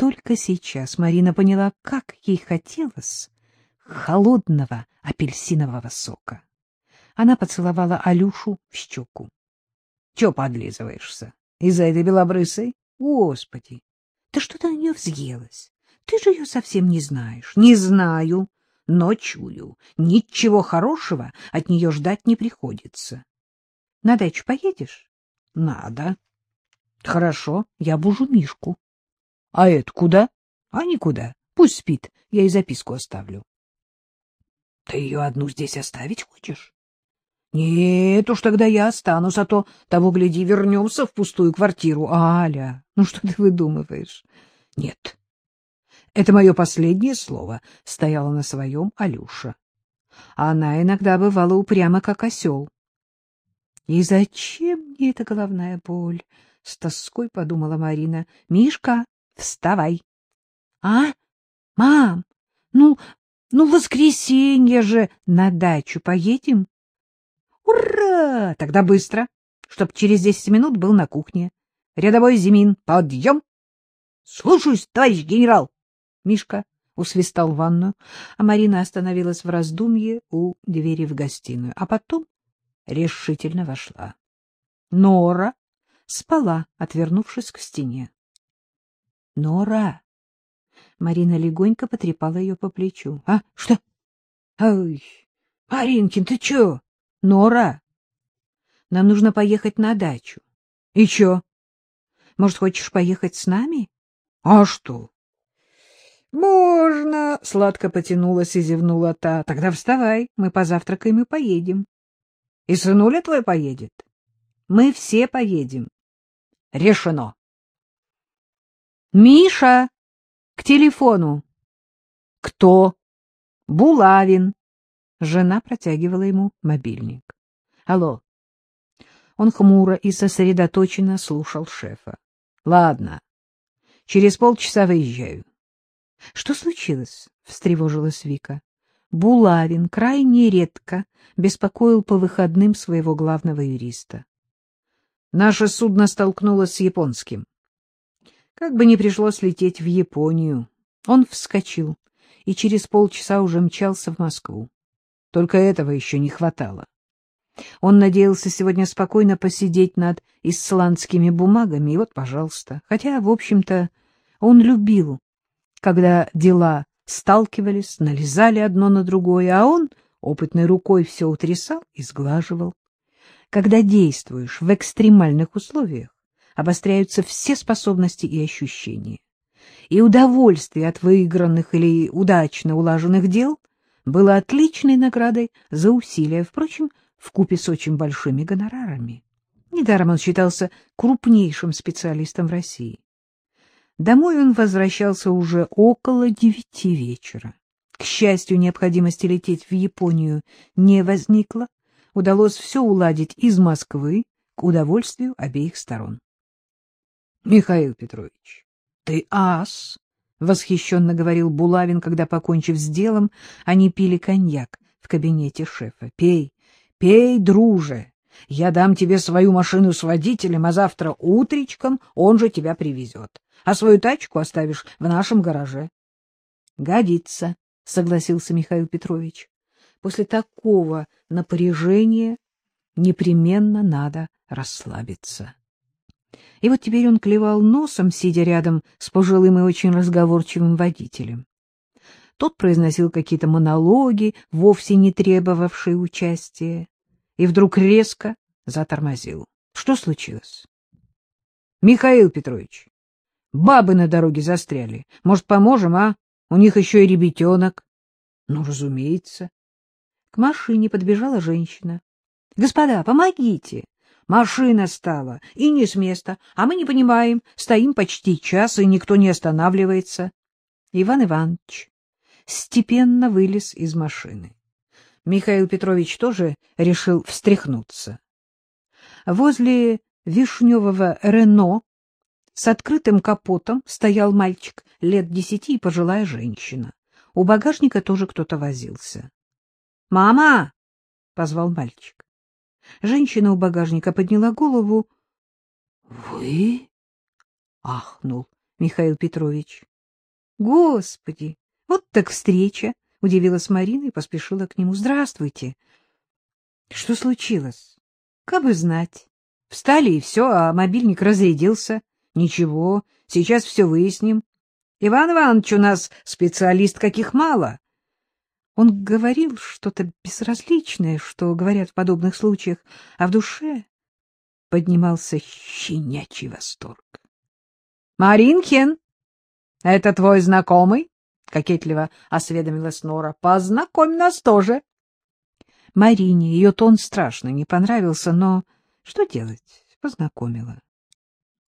только сейчас Марина поняла, как ей хотелось холодного апельсинового сока. Она поцеловала Алюшу в щеку. — Чего подлизываешься? Из-за этой белобрысой? Господи! Да что ты на нее взъелась? Ты же ее совсем не знаешь. — Не знаю, но чую. Ничего хорошего от нее ждать не приходится. — На дачу поедешь? — Надо. — Хорошо, я бужу Мишку. — А это куда? — А никуда. Пусть спит, я ей записку оставлю. — Ты ее одну здесь оставить хочешь? — Нет уж, тогда я останусь, а то, того гляди, вернемся в пустую квартиру. Аля, ну что ты выдумываешь? — Нет. Это мое последнее слово, — стояла на своем Алюша. Она иногда бывала упряма, как осел. — И зачем мне эта головная боль? — с тоской подумала Марина. — Мишка, вставай. — А? Мам, ну, ну, воскресенье же на дачу поедем? Ура! Тогда быстро, чтоб через десять минут был на кухне. Рядовой Зимин, подъем! Слушаюсь, товарищ генерал! Мишка усвистал в ванную, а Марина остановилась в раздумье у двери в гостиную, а потом решительно вошла. Нора спала, отвернувшись к стене. — Нора! Марина легонько потрепала ее по плечу. — А, что? — Ой, Маринкин, ты чё? — Нора, нам нужно поехать на дачу. — И чё? Может, хочешь поехать с нами? — А что? — Можно, — сладко потянулась и зевнула та. — Тогда вставай, мы позавтракаем и поедем. — И сынуля твой поедет? — Мы все поедем. — Решено. — Миша, к телефону. — Кто? — Булавин. Жена протягивала ему мобильник. — Алло. Он хмуро и сосредоточенно слушал шефа. — Ладно. Через полчаса выезжаю. — Что случилось? — встревожилась Вика. Булавин крайне редко беспокоил по выходным своего главного юриста. Наше судно столкнулось с японским. Как бы ни пришлось лететь в Японию, он вскочил и через полчаса уже мчался в Москву. Только этого еще не хватало. Он надеялся сегодня спокойно посидеть над исландскими бумагами, и вот, пожалуйста. Хотя, в общем-то, он любил, когда дела сталкивались, налезали одно на другое, а он опытной рукой все утрясал и сглаживал. Когда действуешь в экстремальных условиях, обостряются все способности и ощущения. И удовольствие от выигранных или удачно улаженных дел было отличной наградой за усилия, впрочем, вкупе с очень большими гонорарами. Недаром он считался крупнейшим специалистом в России. Домой он возвращался уже около девяти вечера. К счастью, необходимости лететь в Японию не возникло. Удалось все уладить из Москвы к удовольствию обеих сторон. — Михаил Петрович, ты ас! — восхищенно говорил Булавин, когда, покончив с делом, они пили коньяк в кабинете шефа. — Пей, пей, друже! Я дам тебе свою машину с водителем, а завтра утречком он же тебя привезет. А свою тачку оставишь в нашем гараже. — Годится, — согласился Михаил Петрович. После такого напряжения непременно надо расслабиться. И вот теперь он клевал носом, сидя рядом с пожилым и очень разговорчивым водителем. Тот произносил какие-то монологи, вовсе не требовавшие участия, и вдруг резко затормозил. Что случилось? — Михаил Петрович, бабы на дороге застряли. Может, поможем, а? У них еще и ребятенок. — Ну, разумеется. К машине подбежала женщина. — Господа, помогите! Машина стала, и не с места, а мы не понимаем, стоим почти час, и никто не останавливается. Иван Иванович степенно вылез из машины. Михаил Петрович тоже решил встряхнуться. Возле вишневого Рено с открытым капотом стоял мальчик лет десяти и пожилая женщина. У багажника тоже кто-то возился. «Мама — позвал мальчик. Женщина у багажника подняла голову. — Вы? — ахнул Михаил Петрович. Господи, вот так встреча! — удивилась Марина и поспешила к нему. — Здравствуйте. — Что случилось? — Как бы знать. Встали, и все, а мобильник разрядился. — Ничего, сейчас все выясним. Иван Иванович у нас специалист, каких мало. Он говорил что-то безразличное, что говорят в подобных случаях, а в душе поднимался щенячий восторг. — Маринкин, это твой знакомый? — кокетливо осведомилась Нора. — Познакомь нас тоже. Марине ее тон страшно не понравился, но что делать? Познакомила.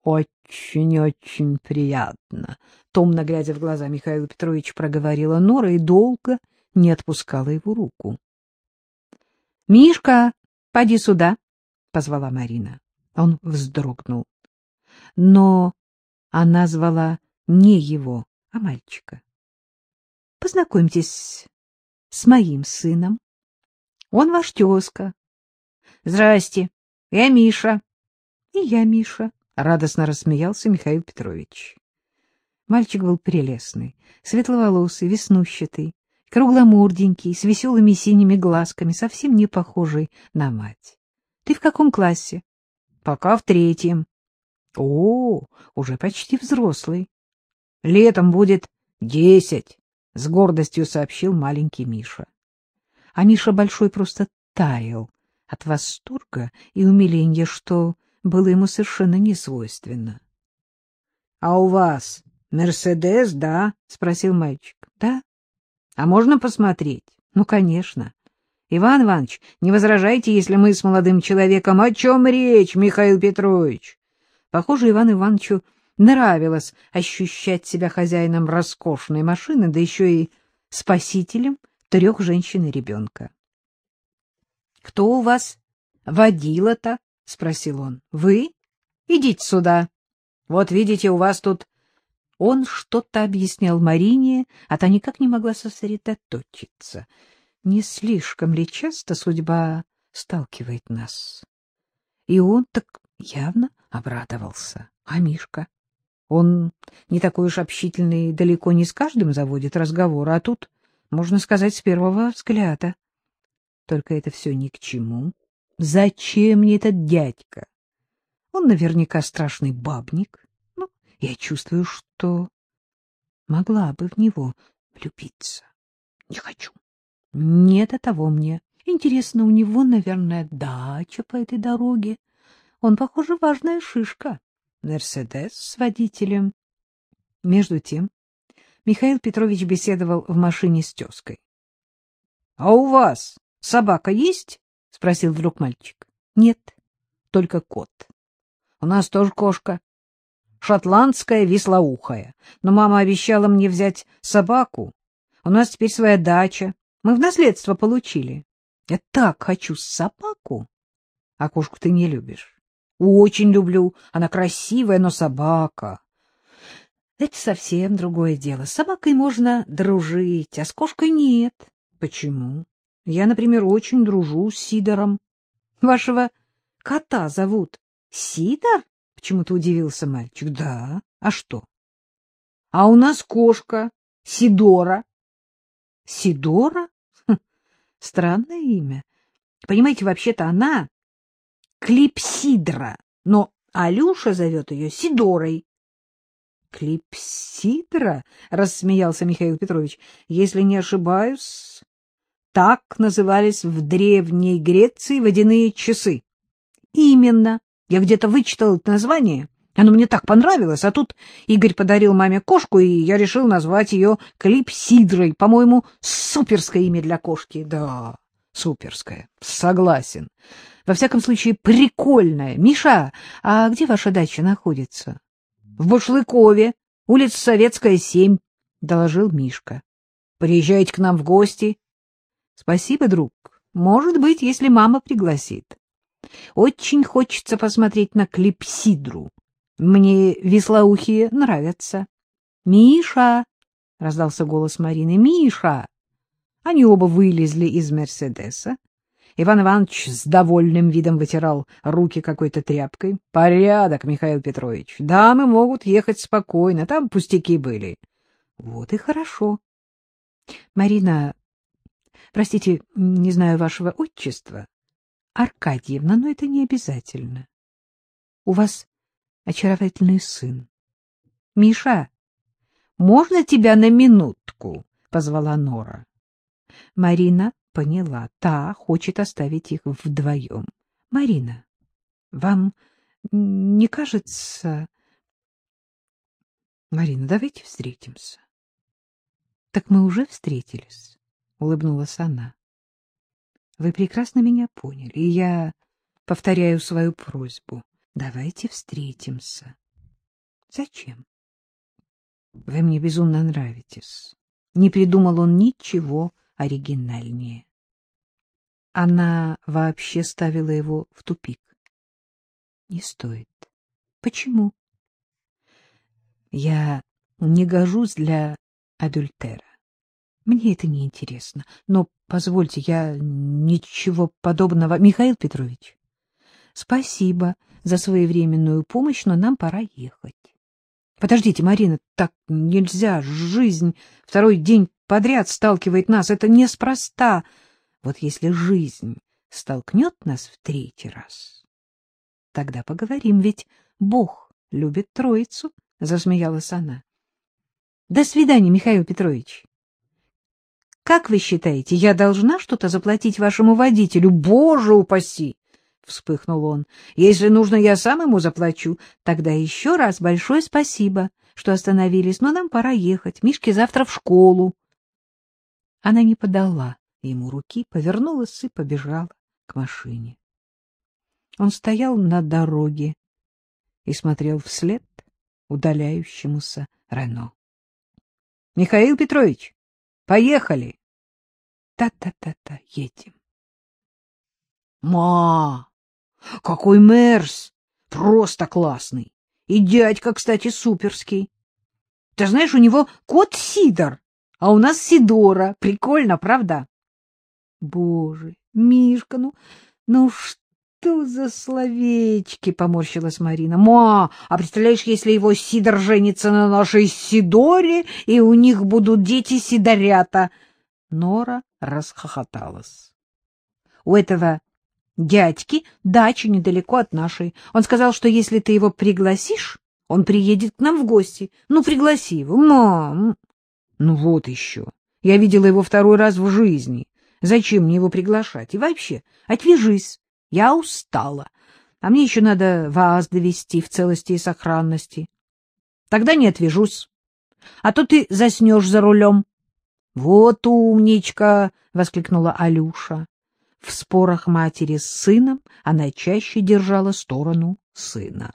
Очень-очень приятно, томно глядя в глаза Михаила Петровича проговорила Нора и долго не отпускала его руку. Мишка, поди сюда, позвала Марина. Он вздрогнул. Но она звала не его, а мальчика. Познакомьтесь с моим сыном. Он ваш тезка. Здрасте, я Миша. И я Миша. — радостно рассмеялся Михаил Петрович. Мальчик был прелестный, светловолосый, веснущатый, кругломорденький, с веселыми синими глазками, совсем не похожий на мать. — Ты в каком классе? — Пока в третьем. — О, уже почти взрослый. — Летом будет десять, — с гордостью сообщил маленький Миша. А Миша Большой просто таял от восторга и умиления, что было ему совершенно не свойственно. — А у вас Мерседес, да? — спросил мальчик. — Да. — А можно посмотреть? — Ну, конечно. — Иван Иванович, не возражайте, если мы с молодым человеком... О чем речь, Михаил Петрович? Похоже, Ивану Ивановичу нравилось ощущать себя хозяином роскошной машины, да еще и спасителем трех женщин и ребенка. — Кто у вас водила-то? — спросил он. — Вы? Идите сюда. Вот видите, у вас тут... Он что-то объяснял Марине, а та никак не могла сосредоточиться. Не слишком ли часто судьба сталкивает нас? И он так явно обрадовался. А Мишка? Он не такой уж общительный, далеко не с каждым заводит разговор, а тут, можно сказать, с первого взгляда. Только это все ни к чему. Зачем мне этот дядька? Он наверняка страшный бабник. Я чувствую, что могла бы в него влюбиться. Не хочу. Нет, до того мне. Интересно, у него, наверное, дача по этой дороге. Он, похоже, важная шишка. Мерседес с водителем. Между тем, Михаил Петрович беседовал в машине с тезкой. — А у вас собака есть? — спросил вдруг мальчик. — Нет, только кот. — У нас тоже кошка. Шотландская веслоухая. Но мама обещала мне взять собаку. У нас теперь своя дача. Мы в наследство получили. Я так хочу собаку. А кошку ты не любишь. Очень люблю. Она красивая, но собака. Это совсем другое дело. С собакой можно дружить, а с кошкой нет. Почему? Я, например, очень дружу с Сидором. Вашего кота зовут Сидор? Почему-то удивился мальчик. Да. А что? А у нас кошка Сидора. Сидора? Хм, странное имя. Понимаете, вообще-то она Клипсидра, но Алюша зовет ее Сидорой. Клипсидра? — рассмеялся Михаил Петрович. — Если не ошибаюсь, так назывались в Древней Греции водяные часы. Именно. Я где-то вычитал это название. Оно мне так понравилось, а тут Игорь подарил маме кошку, и я решил назвать ее Клипсидрой. По-моему, суперское имя для кошки. Да, суперское. Согласен. Во всяком случае, прикольное. Миша, а где ваша дача находится? В Бушлыкове, улица Советская, 7, — доложил Мишка. Приезжайте к нам в гости. — Спасибо, друг. Может быть, если мама пригласит. Очень хочется посмотреть на клипсидру. Мне веслоухие нравятся. — Миша! — раздался голос Марины. — Миша! Они оба вылезли из Мерседеса. Иван Иванович с довольным видом вытирал руки какой-то тряпкой. — Порядок, Михаил Петрович. Дамы могут ехать спокойно, там пустяки были. Вот и хорошо. Марина, простите, не знаю вашего отчества. Аркадьевна, но это не обязательно. У вас очаровательный сын. Миша, можно тебя на минутку? — позвала Нора. Марина поняла, та хочет оставить их вдвоем. — Марина, вам не кажется... — Марина, давайте встретимся. — Так мы уже встретились, — улыбнулась она. — Вы прекрасно меня поняли, и я повторяю свою просьбу. Давайте встретимся. — Зачем? — Вы мне безумно нравитесь. Не придумал он ничего оригинальнее. Она вообще ставила его в тупик. Не стоит. Почему? Я не гожусь для адюльтера. Мне это не интересно. Но позвольте, я ничего подобного. Михаил Петрович, спасибо за своевременную помощь, но нам пора ехать. Подождите, Марина, так нельзя. Жизнь второй день подряд сталкивает нас. Это неспроста. Вот если жизнь столкнет нас в третий раз, тогда поговорим, ведь Бог любит троицу, — засмеялась она. — До свидания, Михаил Петрович. — Как вы считаете, я должна что-то заплатить вашему водителю? Боже упаси! — вспыхнул он. — Если нужно, я сам ему заплачу. Тогда еще раз большое спасибо, что остановились, но нам пора ехать. Мишке завтра в школу. Она не подала ему руки, повернулась и побежала к машине. Он стоял на дороге и смотрел вслед удаляющемуся Рено. — Михаил Петрович, поехали! Та-та-та-та, едем. — Ма! Какой Мерс! Просто классный! И дядька, кстати, суперский. Ты знаешь, у него кот Сидор, а у нас Сидора. Прикольно, правда? Боже, Мишка, ну, ну что за словечки, поморщилась Марина. Ма, а представляешь, если его Сидор женится на нашей Сидоре, и у них будут дети Сидорята? Нора расхохоталась. У этого дядьки дача недалеко от нашей. Он сказал, что если ты его пригласишь, он приедет к нам в гости. Ну, пригласи его, мам. Ну вот еще. Я видела его второй раз в жизни. Зачем мне его приглашать? И вообще, отвяжись. Я устала. А мне еще надо вас довести в целости и сохранности. Тогда не отвяжусь. А то ты заснешь за рулем. — Вот умничка! — воскликнула Алюша. В спорах матери с сыном она чаще держала сторону сына.